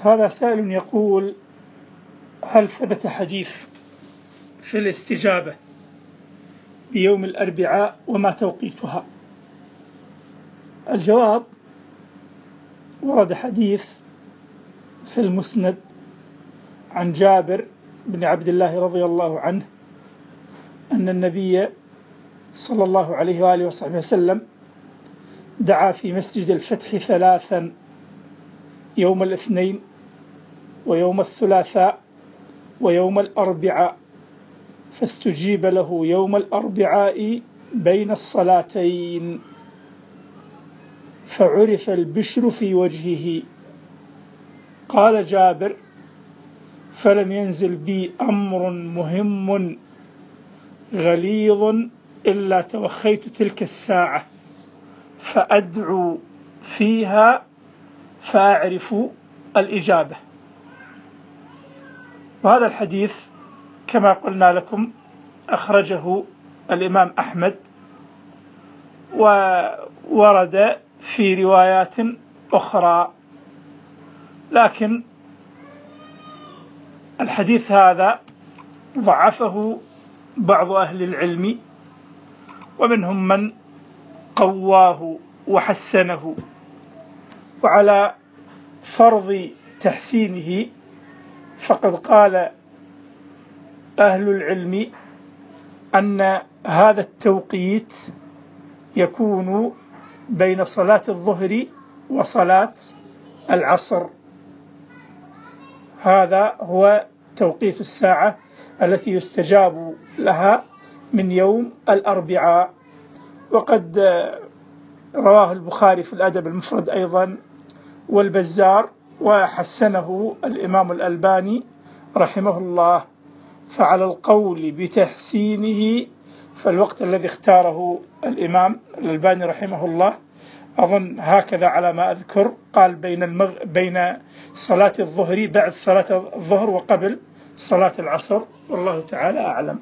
هذا سائل يقول هل ثبت حديث في الاستجابة بيوم الأربعاء وما توقيتها؟ الجواب ورد حديث في المسند عن جابر بن عبد الله رضي الله عنه أن النبي صلى الله عليه وآله وصحبه وسلم دعا في مسجد الفتح ثلاثا يوم الاثنين ويوم الثلاثاء ويوم الأربعاء. فاستجيب له يوم الأربعاء بين الصلاتين. فعرف البشر في وجهه. قال جابر فلم ينزل بي أمر مهم غليظ إلا توخيت تلك الساعة فأدعو فيها فأعرف الإجابة. وهذا الحديث كما قلنا لكم أخرجه الإمام أحمد وورد في روايات أخرى. لكن الحديث هذا ضعفه بعض أهل العلم ومنهم من قواه وحسنه. وعلى فرض تحسينه فقد قال أهل العلم أن هذا التوقيت يكون بين صلاة الظهر وصلاة العصر. هذا هو توقيت الساعة التي يستجاب لها من يوم الأربعاء. وقد رواه البخاري في الأدب المفرد أيضا والبزار وحسنه الإمام الألباني رحمه الله. فعلى القول بتحسينه فالوقت الذي اختاره الإمام الألباني رحمه الله. أظن هكذا على ما أذكر قال بين المغ... بين صلاة الظهر بعد صلاة الظهر وقبل صلاة العصر. والله تعالى أعلم.